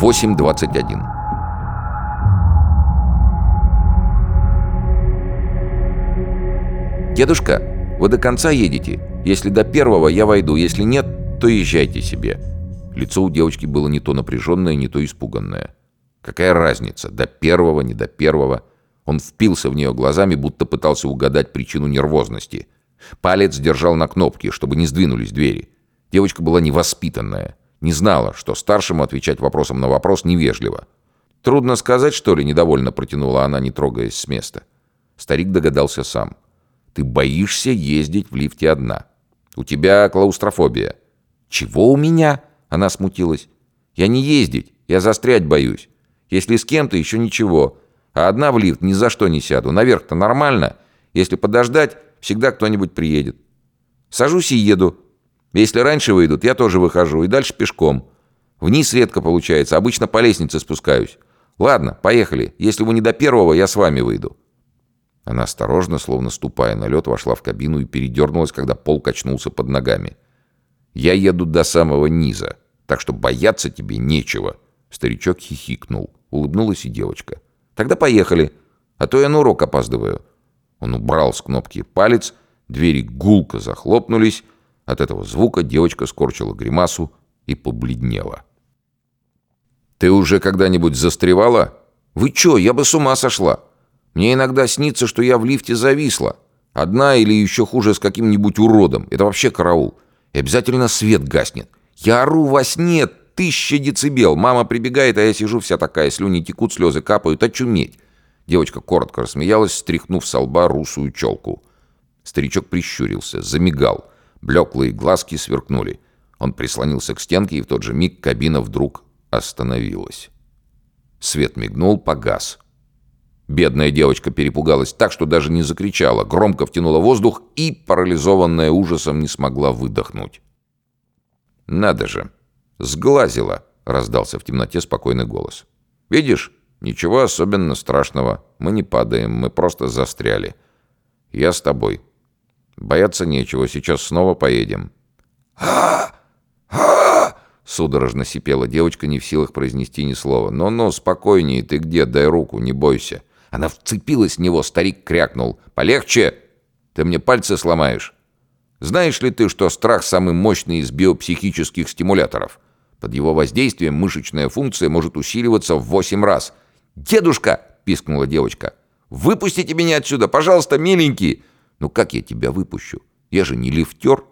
8.21 «Дедушка, вы до конца едете? Если до первого, я войду. Если нет, то езжайте себе». Лицо у девочки было не то напряженное, не то испуганное. Какая разница, до первого, не до первого? Он впился в нее глазами, будто пытался угадать причину нервозности. Палец держал на кнопке, чтобы не сдвинулись двери. Девочка была невоспитанная. Не знала, что старшему отвечать вопросом на вопрос невежливо. «Трудно сказать, что ли?» — недовольно протянула она, не трогаясь с места. Старик догадался сам. Ты боишься ездить в лифте одна. У тебя клаустрофобия». «Чего у меня?» — она смутилась. «Я не ездить, я застрять боюсь. Если с кем-то, еще ничего. А одна в лифт ни за что не сяду. Наверх-то нормально. Если подождать, всегда кто-нибудь приедет. Сажусь и еду. Если раньше выйдут, я тоже выхожу. И дальше пешком. Вниз редко получается. Обычно по лестнице спускаюсь. Ладно, поехали. Если вы не до первого, я с вами выйду». Она осторожно, словно ступая на лед, вошла в кабину и передернулась, когда пол качнулся под ногами. «Я еду до самого низа, так что бояться тебе нечего». Старичок хихикнул. Улыбнулась и девочка. «Тогда поехали, а то я на урок опаздываю». Он убрал с кнопки палец, двери гулко захлопнулись. От этого звука девочка скорчила гримасу и побледнела. «Ты уже когда-нибудь застревала?» «Вы чё, я бы с ума сошла!» Мне иногда снится, что я в лифте зависла. Одна или еще хуже с каким-нибудь уродом. Это вообще караул. И обязательно свет гаснет. Я ору во сне тысяча децибел. Мама прибегает, а я сижу вся такая, слюни текут, слезы капают. Очуметь. Девочка коротко рассмеялась, стряхнув с лба русую челку. Старичок прищурился, замигал. Блеклые глазки сверкнули. Он прислонился к стенке, и в тот же миг кабина вдруг остановилась. Свет мигнул, погас. Бедная девочка перепугалась так, что даже не закричала, громко втянула воздух и, парализованная ужасом, не смогла выдохнуть. «Надо же! Сглазила!» — раздался в темноте спокойный голос. «Видишь, ничего особенно страшного. Мы не падаем, мы просто застряли. Я с тобой. Бояться нечего, сейчас снова поедем». «А! А!» — судорожно сипела девочка, не в силах произнести ни слова. «Ну-ну, спокойнее, ты где? Дай руку, не бойся». Она вцепилась в него, старик крякнул. «Полегче! Ты мне пальцы сломаешь!» Знаешь ли ты, что страх самый мощный из биопсихических стимуляторов? Под его воздействием мышечная функция может усиливаться в восемь раз. «Дедушка!» — пискнула девочка. «Выпустите меня отсюда, пожалуйста, миленький!» «Ну как я тебя выпущу? Я же не лифтер!»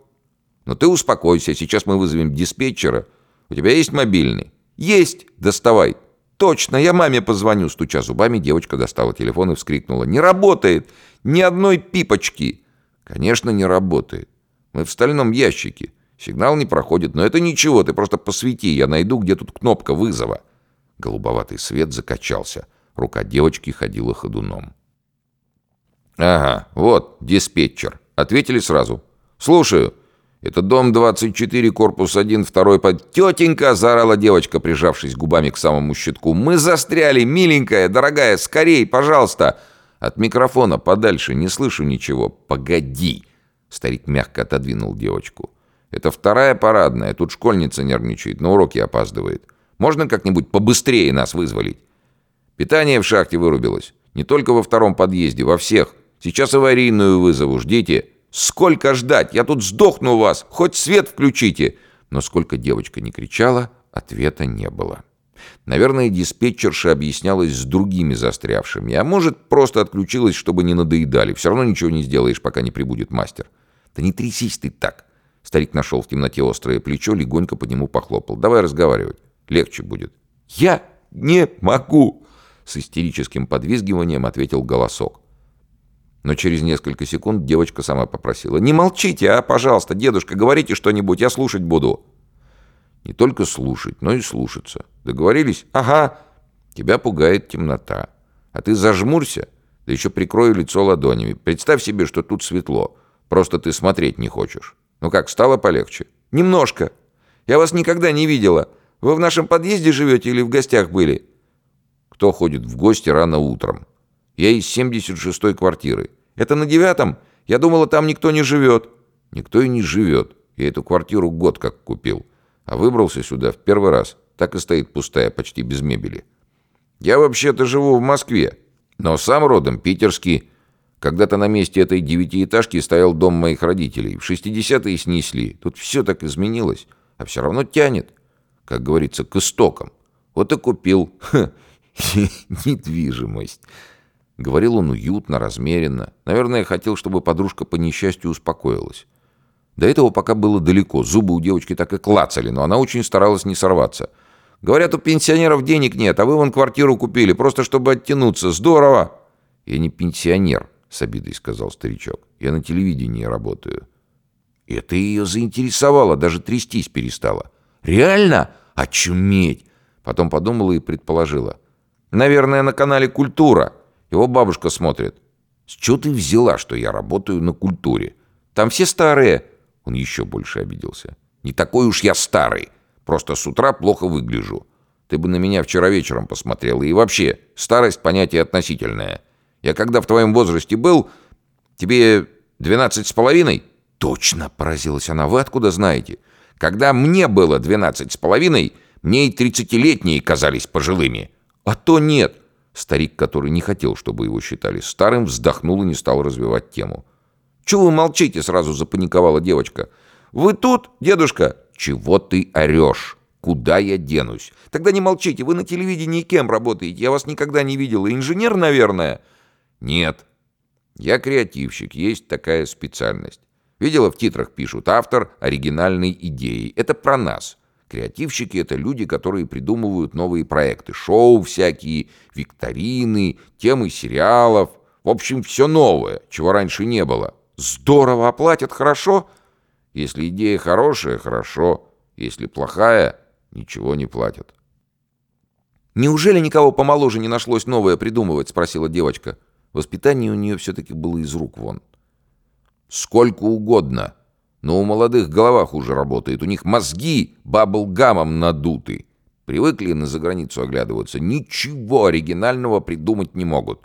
«Но ты успокойся, сейчас мы вызовем диспетчера. У тебя есть мобильный?» «Есть! Доставай!» «Точно, я маме позвоню!» Стуча зубами, девочка достала телефон и вскрикнула. «Не работает! Ни одной пипочки!» «Конечно, не работает. Мы в стальном ящике. Сигнал не проходит, но это ничего, ты просто посвети, я найду, где тут кнопка вызова». Голубоватый свет закачался. Рука девочки ходила ходуном. «Ага, вот, диспетчер. Ответили сразу. Слушаю. «Это дом 24, корпус 1, второй под...» «Тетенька!» — заорала девочка, прижавшись губами к самому щитку. «Мы застряли, миленькая, дорогая, скорей, пожалуйста!» «От микрофона подальше, не слышу ничего». «Погоди!» — старик мягко отодвинул девочку. «Это вторая парадная, тут школьница нервничает, на уроки опаздывает. Можно как-нибудь побыстрее нас вызволить?» «Питание в шахте вырубилось. Не только во втором подъезде, во всех. Сейчас аварийную вызову, ждите». Сколько ждать? Я тут сдохну у вас. Хоть свет включите. Но сколько девочка не кричала, ответа не было. Наверное, диспетчерша объяснялась с другими застрявшими, а может, просто отключилась, чтобы не надоедали. Все равно ничего не сделаешь, пока не прибудет мастер. Да не трясись ты так. Старик нашел в темноте острое плечо, легонько по нему похлопал. Давай разговаривать. Легче будет. Я не могу! С истерическим подвизгиванием ответил голосок. Но через несколько секунд девочка сама попросила. «Не молчите, а, пожалуйста, дедушка, говорите что-нибудь, я слушать буду». Не только слушать, но и слушаться. Договорились? Ага. Тебя пугает темнота. А ты зажмурься, да еще прикрою лицо ладонями. Представь себе, что тут светло. Просто ты смотреть не хочешь. Ну как, стало полегче? Немножко. Я вас никогда не видела. Вы в нашем подъезде живете или в гостях были? Кто ходит в гости рано утром? Я из 76-й квартиры. Это на девятом? Я думала, там никто не живет. Никто и не живет. Я эту квартиру год как купил. А выбрался сюда в первый раз. Так и стоит пустая, почти без мебели. Я вообще-то живу в Москве, но сам родом питерский. Когда-то на месте этой девятиэтажки стоял дом моих родителей. В 60-е снесли. Тут все так изменилось, а все равно тянет, как говорится, к истокам. Вот и купил недвижимость. Говорил он уютно, размеренно. Наверное, хотел, чтобы подружка по несчастью успокоилась. До этого пока было далеко. Зубы у девочки так и клацали, но она очень старалась не сорваться. Говорят, у пенсионеров денег нет, а вы вон квартиру купили, просто чтобы оттянуться. Здорово!» «Я не пенсионер», — с обидой сказал старичок. «Я на телевидении работаю». Это ее заинтересовало, даже трястись перестала. «Реально? Очуметь!» Потом подумала и предположила. «Наверное, на канале «Культура». Его бабушка смотрит. С чего ты взяла, что я работаю на культуре? Там все старые». Он еще больше обиделся. «Не такой уж я старый. Просто с утра плохо выгляжу. Ты бы на меня вчера вечером посмотрела. И вообще, старость — понятие относительное. Я когда в твоем возрасте был, тебе двенадцать с половиной?» «Точно!» — поразилась она. «Вы откуда знаете?» «Когда мне было двенадцать с половиной, мне и тридцатилетние казались пожилыми. А то нет!» Старик, который не хотел, чтобы его считали старым, вздохнул и не стал развивать тему. «Чего вы молчите?» — сразу запаниковала девочка. «Вы тут, дедушка?» «Чего ты орешь? Куда я денусь?» «Тогда не молчите, вы на телевидении кем работаете? Я вас никогда не видела. Инженер, наверное?» «Нет. Я креативщик, есть такая специальность. Видела, в титрах пишут «Автор оригинальной идеи». Это про нас. Креативщики — это люди, которые придумывают новые проекты. Шоу всякие, викторины, темы сериалов. В общем, все новое, чего раньше не было. Здорово оплатят, хорошо? Если идея хорошая, хорошо. Если плохая, ничего не платят. «Неужели никого помоложе не нашлось новое придумывать?» — спросила девочка. Воспитание у нее все-таки было из рук вон. «Сколько угодно. Но у молодых голова хуже работает. У них мозги баблгамом надуты. Привыкли на заграницу оглядываться. Ничего оригинального придумать не могут.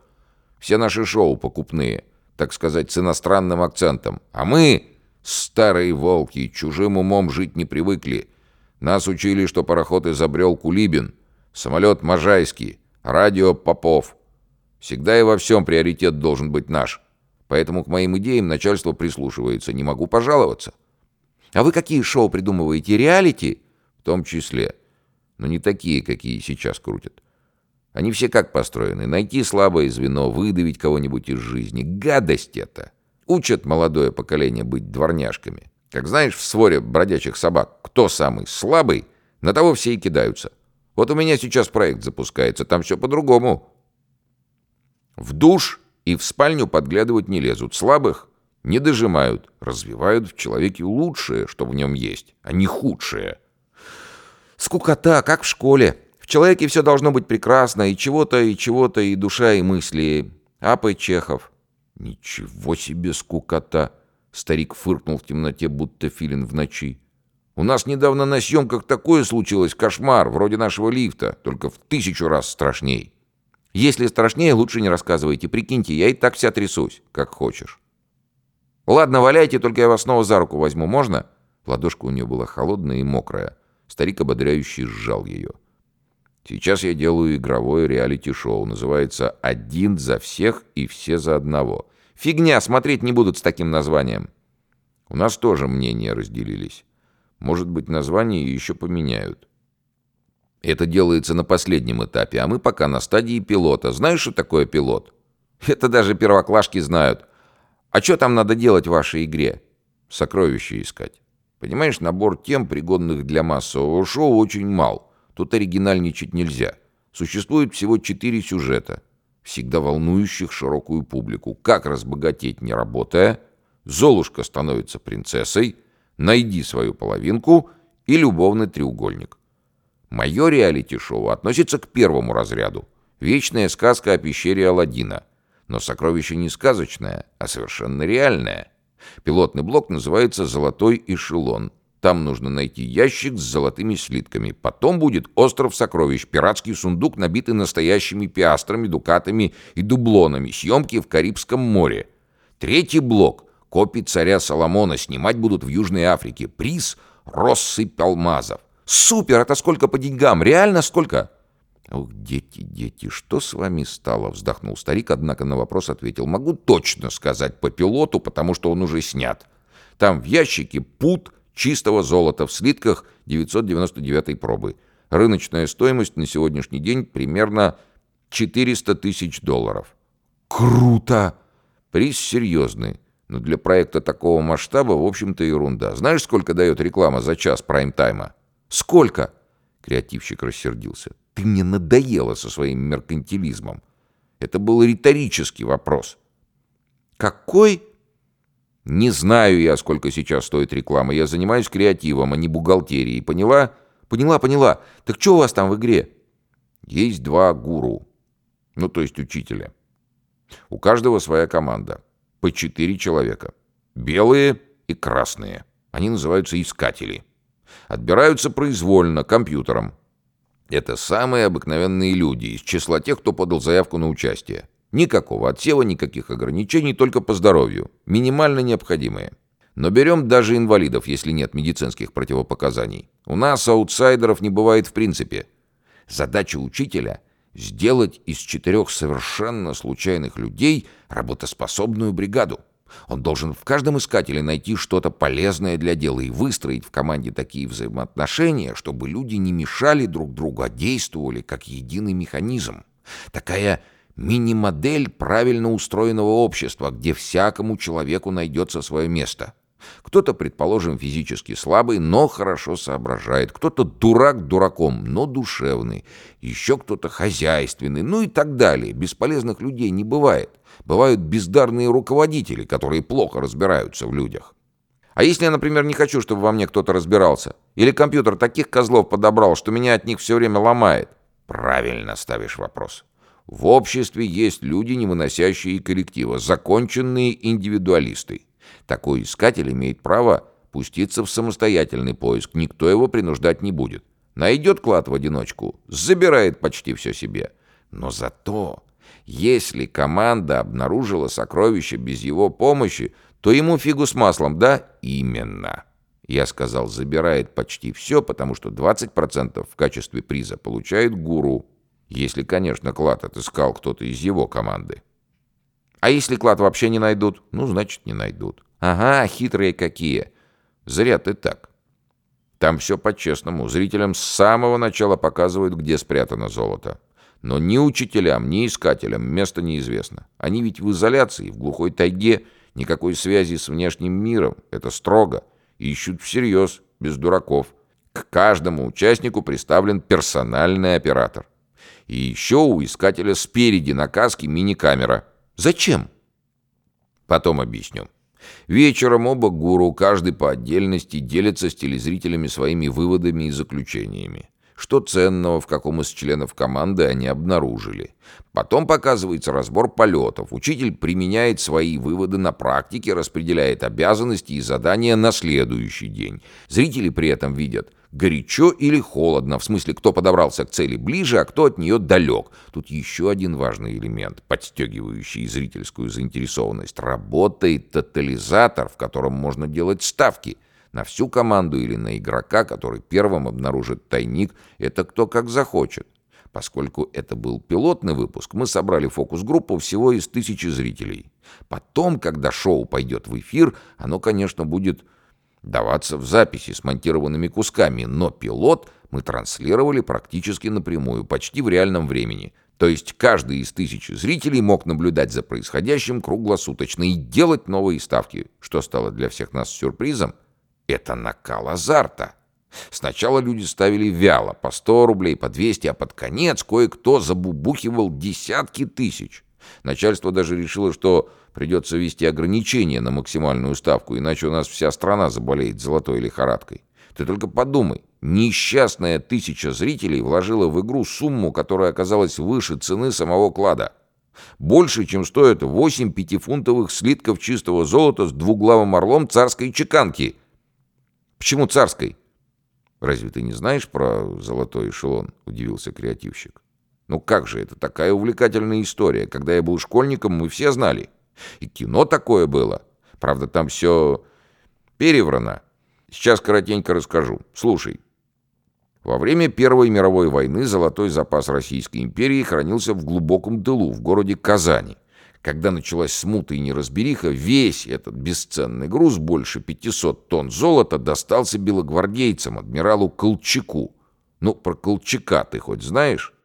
Все наши шоу покупные, так сказать, с иностранным акцентом. А мы, старые волки, чужим умом жить не привыкли. Нас учили, что пароход изобрел Кулибин, самолет Можайский, радио Попов. Всегда и во всем приоритет должен быть наш. Поэтому к моим идеям начальство прислушивается. Не могу пожаловаться. А вы какие шоу придумываете? Реалити? В том числе. Но не такие, какие сейчас крутят. Они все как построены? Найти слабое звено, выдавить кого-нибудь из жизни. Гадость это. Учат молодое поколение быть дворняжками. Как знаешь, в своре бродячих собак, кто самый слабый, на того все и кидаются. Вот у меня сейчас проект запускается, там все по-другому. В душ и в спальню подглядывать не лезут. Слабых не дожимают, развивают в человеке лучшее, что в нем есть, а не худшее. Скукота, как в школе. В человеке все должно быть прекрасно, и чего-то, и чего-то, и душа, и мысли. Апа Чехов. Ничего себе скукота. Старик фыркнул в темноте, будто филин в ночи. У нас недавно на съемках такое случилось, кошмар, вроде нашего лифта, только в тысячу раз страшней. Если страшнее, лучше не рассказывайте. Прикиньте, я и так вся трясусь, как хочешь. Ладно, валяйте, только я вас снова за руку возьму, можно? Ладошка у нее была холодная и мокрая. Старик ободряющий сжал ее. Сейчас я делаю игровое реалити-шоу. Называется «Один за всех и все за одного». Фигня, смотреть не будут с таким названием. У нас тоже мнения разделились. Может быть, название еще поменяют. Это делается на последнем этапе, а мы пока на стадии пилота. Знаешь, что такое пилот? Это даже первоклашки знают. А что там надо делать в вашей игре? Сокровища искать. Понимаешь, набор тем, пригодных для массового шоу, очень мал. Тут оригинальничать нельзя. Существует всего четыре сюжета, всегда волнующих широкую публику. Как разбогатеть, не работая? Золушка становится принцессой, найди свою половинку и любовный треугольник. Мое реалити-шоу относится к первому разряду. Вечная сказка о пещере Аладдина. Но сокровище не сказочное, а совершенно реальное. Пилотный блок называется «Золотой эшелон». Там нужно найти ящик с золотыми слитками. Потом будет остров сокровищ, пиратский сундук, набитый настоящими пиастрами, дукатами и дублонами. Съемки в Карибском море. Третий блок. Копии царя Соломона снимать будут в Южной Африке. Приз – россыпь алмазов. Супер! Это сколько по деньгам? Реально сколько?» «Ох, дети, дети, что с вами стало?» — вздохнул старик, однако на вопрос ответил. «Могу точно сказать по пилоту, потому что он уже снят. Там в ящике пут чистого золота в слитках 999 пробы. Рыночная стоимость на сегодняшний день примерно 400 тысяч долларов». «Круто!» «Приз серьезный, но для проекта такого масштаба, в общем-то, ерунда. Знаешь, сколько дает реклама за час прайм-тайма?» «Сколько?» Креативщик рассердился. «Ты мне надоела со своим меркантилизмом. Это был риторический вопрос». «Какой?» «Не знаю я, сколько сейчас стоит реклама. Я занимаюсь креативом, а не бухгалтерией. Поняла?» «Поняла, поняла. Так что у вас там в игре?» «Есть два гуру. Ну, то есть учителя. У каждого своя команда. По четыре человека. Белые и красные. Они называются искатели. Отбираются произвольно, компьютером. Это самые обыкновенные люди из числа тех, кто подал заявку на участие. Никакого отсева, никаких ограничений, только по здоровью. Минимально необходимые. Но берем даже инвалидов, если нет медицинских противопоказаний. У нас аутсайдеров не бывает в принципе. Задача учителя — сделать из четырех совершенно случайных людей работоспособную бригаду. Он должен в каждом искателе найти что-то полезное для дела и выстроить в команде такие взаимоотношения, чтобы люди не мешали друг другу, а действовали как единый механизм. Такая мини-модель правильно устроенного общества, где всякому человеку найдется свое место. Кто-то, предположим, физически слабый, но хорошо соображает. Кто-то дурак дураком, но душевный. Еще кто-то хозяйственный, ну и так далее. Бесполезных людей не бывает. Бывают бездарные руководители, которые плохо разбираются в людях. А если я, например, не хочу, чтобы во мне кто-то разбирался? Или компьютер таких козлов подобрал, что меня от них все время ломает? Правильно ставишь вопрос. В обществе есть люди, не выносящие коллектива, законченные индивидуалисты. Такой искатель имеет право пуститься в самостоятельный поиск, никто его принуждать не будет. Найдет клад в одиночку, забирает почти все себе. Но зато если команда обнаружила сокровище без его помощи, то ему фигу с маслом, да? Именно. Я сказал, забирает почти все, потому что 20% в качестве приза получает гуру. Если, конечно, клад отыскал кто-то из его команды. А если клад вообще не найдут? Ну, значит, не найдут. Ага, хитрые какие. Зря ты так. Там все по-честному. Зрителям с самого начала показывают, где спрятано золото. Но ни учителям, ни искателям место неизвестно. Они ведь в изоляции, в глухой тайге, никакой связи с внешним миром. Это строго. Ищут всерьез, без дураков. К каждому участнику представлен персональный оператор. И еще у искателя спереди на каске мини-камера. Зачем? Потом объясню. Вечером оба гуру, каждый по отдельности, делятся с телезрителями своими выводами и заключениями. Что ценного в каком из членов команды они обнаружили. Потом показывается разбор полетов. Учитель применяет свои выводы на практике, распределяет обязанности и задания на следующий день. Зрители при этом видят горячо или холодно, в смысле, кто подобрался к цели ближе, а кто от нее далек. Тут еще один важный элемент, подстегивающий зрительскую заинтересованность. Работает тотализатор, в котором можно делать ставки – на всю команду или на игрока, который первым обнаружит тайник, это кто как захочет. Поскольку это был пилотный выпуск, мы собрали фокус-группу всего из тысячи зрителей. Потом, когда шоу пойдет в эфир, оно, конечно, будет даваться в записи с монтированными кусками, но пилот мы транслировали практически напрямую, почти в реальном времени. То есть каждый из тысячи зрителей мог наблюдать за происходящим круглосуточно и делать новые ставки, что стало для всех нас сюрпризом. Это накал азарта. Сначала люди ставили вяло, по 100 рублей, по 200, а под конец кое-кто забубухивал десятки тысяч. Начальство даже решило, что придется ввести ограничения на максимальную ставку, иначе у нас вся страна заболеет золотой лихорадкой. Ты только подумай, несчастная тысяча зрителей вложила в игру сумму, которая оказалась выше цены самого клада. Больше, чем стоят 8 пятифунтовых слитков чистого золота с двуглавым орлом царской чеканки – Почему царской? Разве ты не знаешь про золотой эшелон? Удивился креативщик. Ну как же, это такая увлекательная история. Когда я был школьником, мы все знали. И кино такое было. Правда, там все переврано. Сейчас коротенько расскажу. Слушай. Во время Первой мировой войны золотой запас Российской империи хранился в глубоком тылу, в городе Казани. Когда началась смута и неразбериха, весь этот бесценный груз, больше 500 тонн золота, достался белогвардейцам, адмиралу Колчаку. Ну, про Колчака ты хоть знаешь?